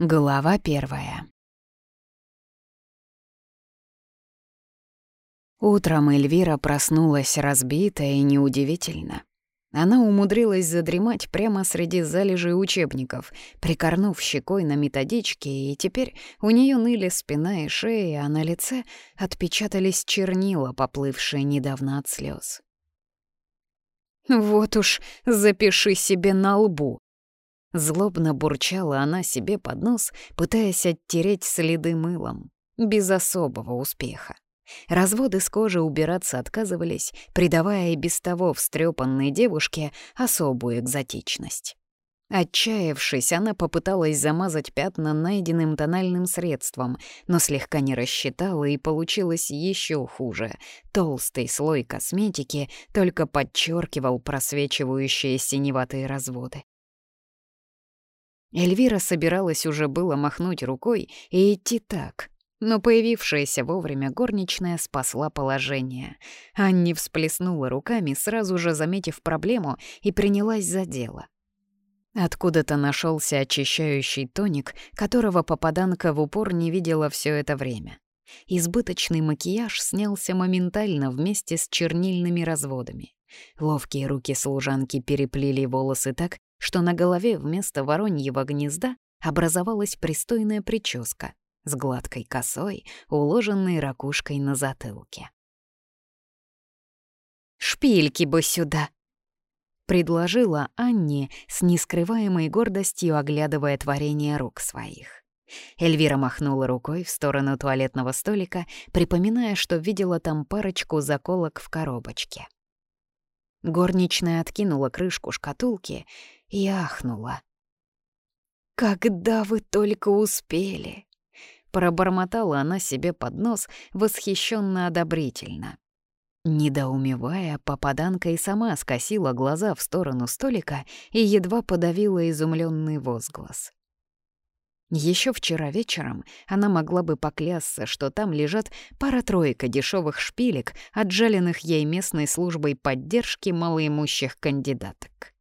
Глава первая. Утром Эльвира проснулась разбитая и неудивительно. Она умудрилась задремать прямо среди залежей учебников, прикорнув щекой на методичке, и теперь у нее ныли спина и шея, а на лице отпечатались чернила, поплывшие недавно от слез. «Вот уж запиши себе на лбу», Злобно бурчала она себе под нос, пытаясь оттереть следы мылом. Без особого успеха. Разводы с кожи убираться отказывались, придавая и без того встрепанной девушке особую экзотичность. Отчаявшись, она попыталась замазать пятна найденным тональным средством, но слегка не рассчитала, и получилось еще хуже. Толстый слой косметики только подчеркивал просвечивающие синеватые разводы. Эльвира собиралась уже было махнуть рукой и идти так, но появившаяся вовремя горничная спасла положение. Анни всплеснула руками, сразу же заметив проблему, и принялась за дело. Откуда-то нашелся очищающий тоник, которого попаданка в упор не видела все это время. Избыточный макияж снялся моментально вместе с чернильными разводами. Ловкие руки служанки переплели волосы так, что на голове вместо вороньего гнезда образовалась пристойная прическа с гладкой косой, уложенной ракушкой на затылке. «Шпильки бы сюда!» — предложила Анне с нескрываемой гордостью, оглядывая творение рук своих. Эльвира махнула рукой в сторону туалетного столика, припоминая, что видела там парочку заколок в коробочке. Горничная откинула крышку шкатулки и ахнула. «Когда вы только успели!» Пробормотала она себе под нос восхищенно одобрительно. Недоумевая, попаданка и сама скосила глаза в сторону столика и едва подавила изумленный возглас. Еще вчера вечером она могла бы поклясться, что там лежат пара-тройка дешевых шпилек, отжаленных ей местной службой поддержки малоимущих кандидаток.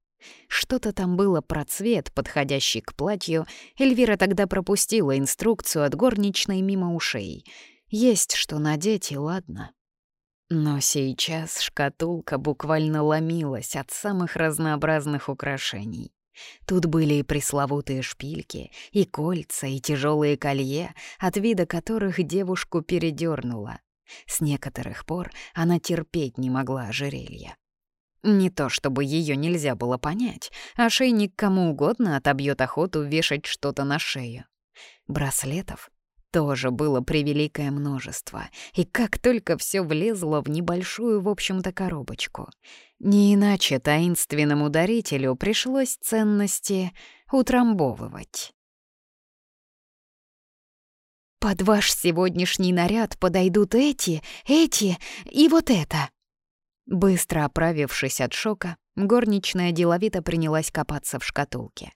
Что-то там было про цвет, подходящий к платью. Эльвира тогда пропустила инструкцию от горничной мимо ушей. Есть что надеть, и ладно. Но сейчас шкатулка буквально ломилась от самых разнообразных украшений. Тут были и пресловутые шпильки, и кольца, и тяжелые колье, от вида которых девушку передернуло. С некоторых пор она терпеть не могла ожерелья. Не то чтобы ее нельзя было понять, ошейник кому угодно отобьет охоту вешать что-то на шею. Браслетов тоже было превеликое множество, и как только все влезло в небольшую, в общем-то, коробочку. Не иначе таинственному дарителю пришлось ценности утрамбовывать. «Под ваш сегодняшний наряд подойдут эти, эти и вот это», Быстро оправившись от шока, горничная деловито принялась копаться в шкатулке.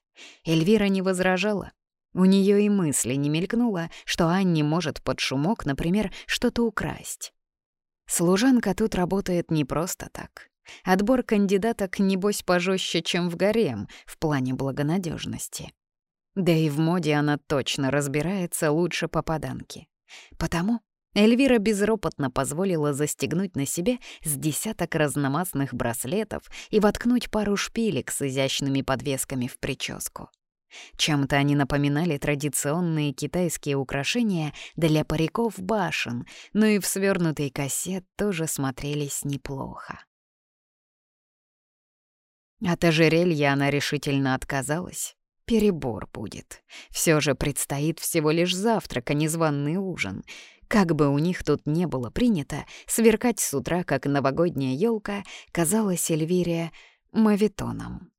Эльвира не возражала. У нее и мысли не мелькнуло, что Анне может под шумок, например, что-то украсть. Служанка тут работает не просто так. Отбор кандидаток, небось, пожестче, чем в гарем в плане благонадежности. Да и в моде она точно разбирается лучше попаданки. Потому Эльвира безропотно позволила застегнуть на себе с десяток разномастных браслетов и воткнуть пару шпилек с изящными подвесками в прическу. Чем-то они напоминали традиционные китайские украшения для париков башен, но и в свернутой косе тоже смотрелись неплохо. От ожерелья она решительно отказалась. Перебор будет. Все же предстоит всего лишь завтрак, а не званный ужин. Как бы у них тут не было принято, сверкать с утра, как новогодняя елка, казалось Эльвире мавитоном.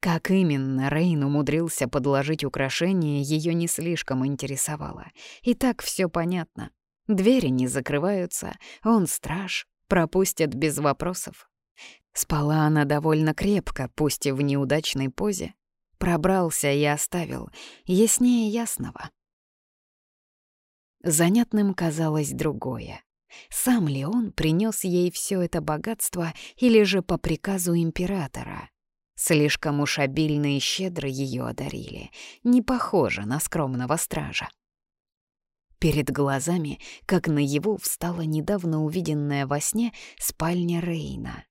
Как именно Рейн умудрился подложить украшение, ее не слишком интересовало. И так все понятно. Двери не закрываются, он страж, пропустят без вопросов. Спала она довольно крепко, пусть и в неудачной позе. Пробрался и оставил, яснее ясного. Занятным казалось другое. Сам ли он принес ей все это богатство или же по приказу императора? Слишком уж обильно и щедро ее одарили, не похоже на скромного стража. Перед глазами, как наяву, встала недавно увиденная во сне спальня Рейна.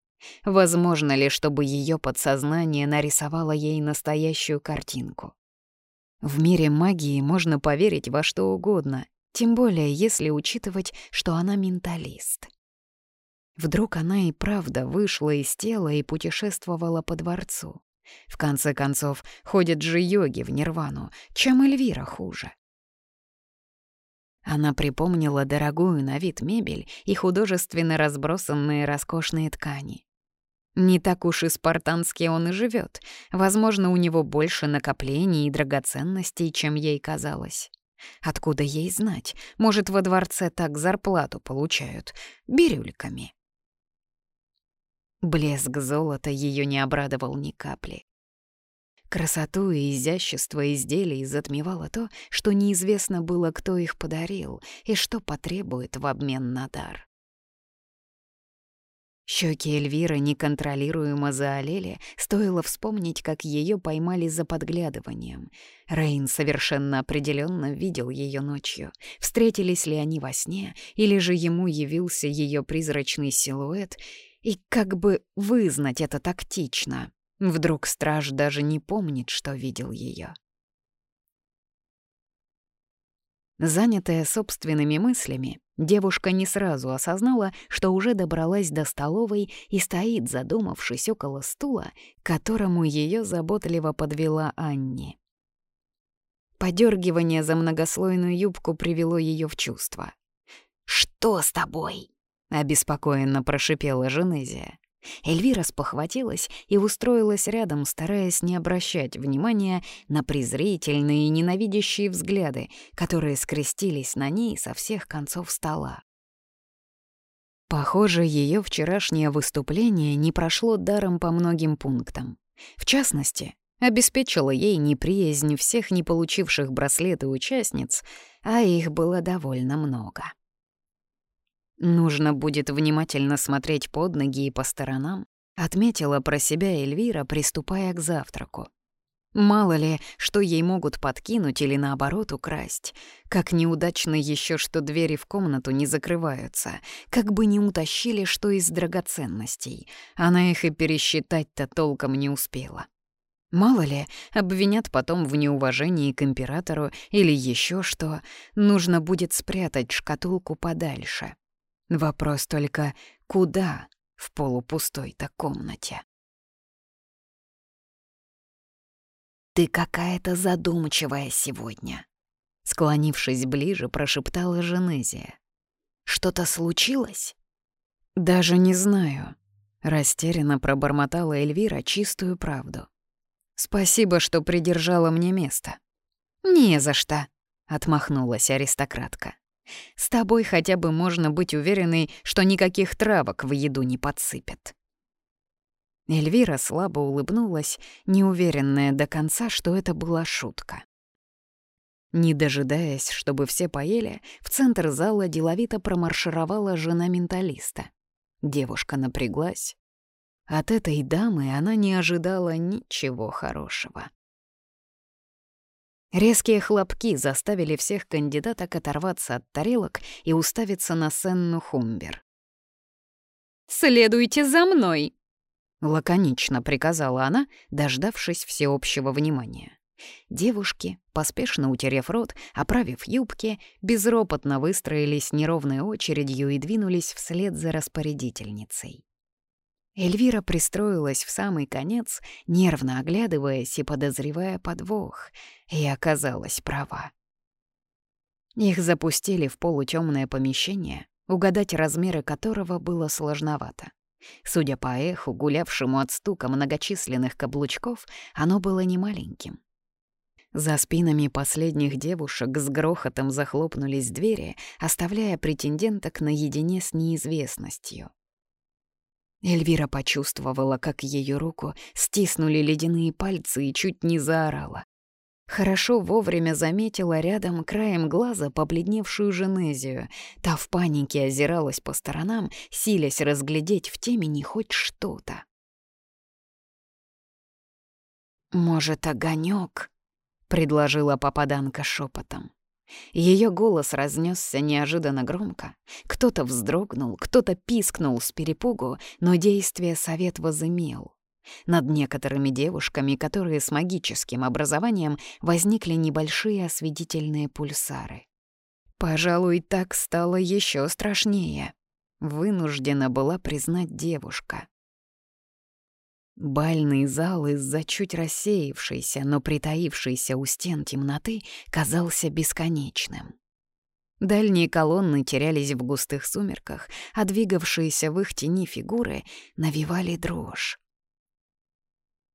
Возможно ли, чтобы ее подсознание нарисовало ей настоящую картинку? В мире магии можно поверить во что угодно, тем более если учитывать, что она менталист. Вдруг она и правда вышла из тела и путешествовала по дворцу. В конце концов, ходят же йоги в нирвану, чем Эльвира хуже. Она припомнила дорогую на вид мебель и художественно разбросанные роскошные ткани. Не так уж и спартански он и живет. Возможно, у него больше накоплений и драгоценностей, чем ей казалось. Откуда ей знать? Может, во дворце так зарплату получают? Бирюльками. Блеск золота ее не обрадовал ни капли. Красоту и изящество изделий затмевало то, что неизвестно было, кто их подарил и что потребует в обмен на дар. Щеки Эльвиры неконтролируемо заолели, стоило вспомнить, как ее поймали за подглядыванием. Рейн совершенно определенно видел ее ночью. Встретились ли они во сне, или же ему явился ее призрачный силуэт, и как бы вызнать это тактично. Вдруг страж даже не помнит, что видел ее. Занятая собственными мыслями, девушка не сразу осознала, что уже добралась до столовой и стоит, задумавшись около стула, которому ее заботливо подвела Анни. Подергивание за многослойную юбку привело ее в чувство. «Что с тобой?» — обеспокоенно прошипела Женезия. Эльвира спохватилась и устроилась рядом, стараясь не обращать внимания на презрительные и ненавидящие взгляды, которые скрестились на ней со всех концов стола. Похоже, ее вчерашнее выступление не прошло даром по многим пунктам. В частности, обеспечило ей неприязнь всех не получивших браслеты участниц, а их было довольно много. Нужно будет внимательно смотреть под ноги и по сторонам, отметила про себя Эльвира, приступая к завтраку. Мало ли, что ей могут подкинуть или наоборот украсть. Как неудачно еще, что двери в комнату не закрываются. Как бы не утащили, что из драгоценностей. Она их и пересчитать-то толком не успела. Мало ли, обвинят потом в неуважении к императору или еще что. Нужно будет спрятать шкатулку подальше. Вопрос только, куда в полупустой-то комнате? «Ты какая-то задумчивая сегодня», — склонившись ближе, прошептала Женезия. «Что-то случилось?» «Даже не знаю», — растерянно пробормотала Эльвира чистую правду. «Спасибо, что придержала мне место». «Не за что», — отмахнулась аристократка. С тобой хотя бы можно быть уверенной, что никаких травок в еду не подсыпят». Эльвира слабо улыбнулась, неуверенная до конца, что это была шутка. Не дожидаясь, чтобы все поели, в центр зала деловито промаршировала жена менталиста. Девушка напряглась. От этой дамы она не ожидала ничего хорошего. Резкие хлопки заставили всех кандидаток оторваться от тарелок и уставиться на Сенну Хумбер. «Следуйте за мной!» — лаконично приказала она, дождавшись всеобщего внимания. Девушки, поспешно утерев рот, оправив юбки, безропотно выстроились неровной очередью и двинулись вслед за распорядительницей. Эльвира пристроилась в самый конец, нервно оглядываясь и подозревая подвох, и оказалась права. Их запустили в полутемное помещение, угадать размеры которого было сложновато. Судя по эху, гулявшему от стука многочисленных каблучков, оно было немаленьким. За спинами последних девушек с грохотом захлопнулись двери, оставляя претенденток наедине с неизвестностью. Эльвира почувствовала, как ее руку стиснули ледяные пальцы и чуть не заорала. Хорошо вовремя заметила рядом краем глаза побледневшую Женезию. Та в панике озиралась по сторонам, силясь разглядеть в темени хоть что-то. «Может, огонек? предложила попаданка шепотом. Ее голос разнесся неожиданно громко. Кто-то вздрогнул, кто-то пискнул с перепугу, но действие совет возымел. Над некоторыми девушками, которые с магическим образованием, возникли небольшие осветительные пульсары. Пожалуй, так стало еще страшнее. Вынуждена была признать девушка. Бальный зал из-за чуть рассеявшейся, но притаившейся у стен темноты казался бесконечным. Дальние колонны терялись в густых сумерках, а двигавшиеся в их тени фигуры навевали дрожь.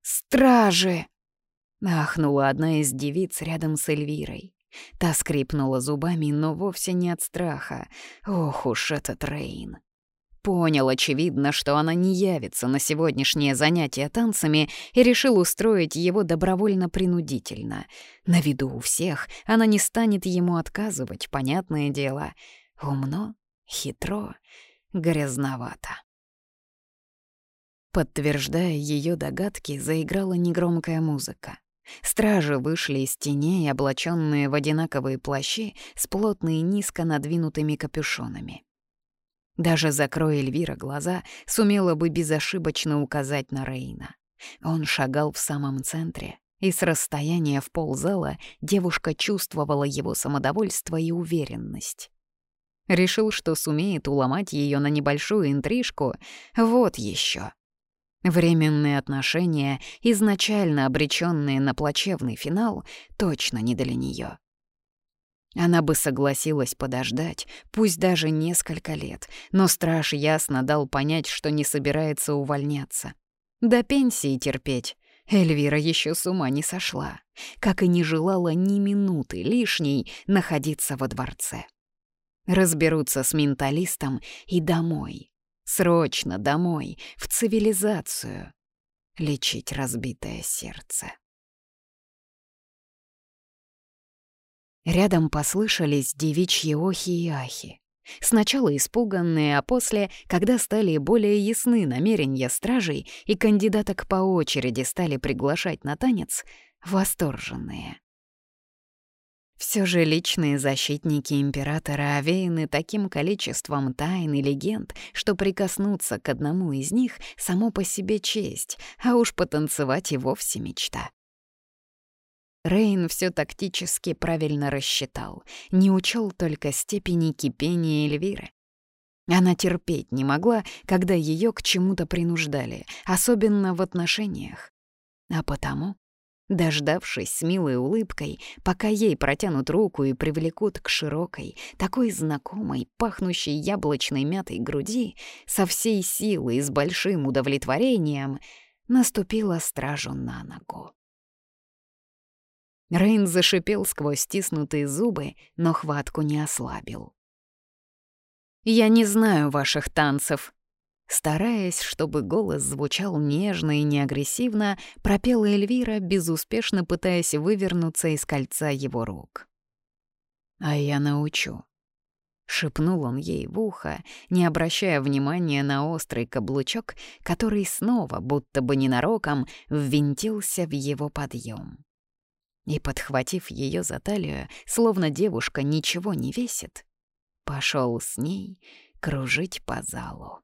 «Стражи!» — ахнула одна из девиц рядом с Эльвирой. Та скрипнула зубами, но вовсе не от страха. Ох уж этот Рейн! Понял, очевидно, что она не явится на сегодняшнее занятие танцами и решил устроить его добровольно-принудительно. На виду у всех она не станет ему отказывать, понятное дело. Умно, хитро, грязновато. Подтверждая ее догадки, заиграла негромкая музыка. Стражи вышли из теней, облаченные в одинаковые плащи с плотно и низко надвинутыми капюшонами. Даже закроя Эльвира глаза, сумела бы безошибочно указать на Рейна. Он шагал в самом центре, и с расстояния в ползала девушка чувствовала его самодовольство и уверенность. Решил, что сумеет уломать ее на небольшую интрижку. Вот еще. Временные отношения, изначально обреченные на плачевный финал, точно не для нее. Она бы согласилась подождать, пусть даже несколько лет, но страж ясно дал понять, что не собирается увольняться. До пенсии терпеть. Эльвира еще с ума не сошла, как и не желала ни минуты лишней находиться во дворце. Разберутся с менталистом и домой. Срочно домой, в цивилизацию. Лечить разбитое сердце. Рядом послышались девичьи охи и ахи. Сначала испуганные, а после, когда стали более ясны намерения стражей и кандидаток по очереди стали приглашать на танец, восторженные. Все же личные защитники императора овеяны таким количеством тайн и легенд, что прикоснуться к одному из них — само по себе честь, а уж потанцевать и вовсе мечта. Рейн все тактически правильно рассчитал, не учел только степени кипения Эльвиры. Она терпеть не могла, когда ее к чему-то принуждали, особенно в отношениях. А потому, дождавшись с милой улыбкой, пока ей протянут руку и привлекут к широкой, такой знакомой, пахнущей яблочной мятой груди, со всей силой и с большим удовлетворением, наступила стражу на ногу. Рейн зашипел сквозь стиснутые зубы, но хватку не ослабил. «Я не знаю ваших танцев», Стараясь, чтобы голос звучал нежно и неагрессивно, пропела Эльвира, безуспешно пытаясь вывернуться из кольца его рук. «А я научу», — шепнул он ей в ухо, не обращая внимания на острый каблучок, который снова, будто бы ненароком, ввинтился в его подъем и, подхватив ее за талию, словно девушка ничего не весит, пошел с ней кружить по залу.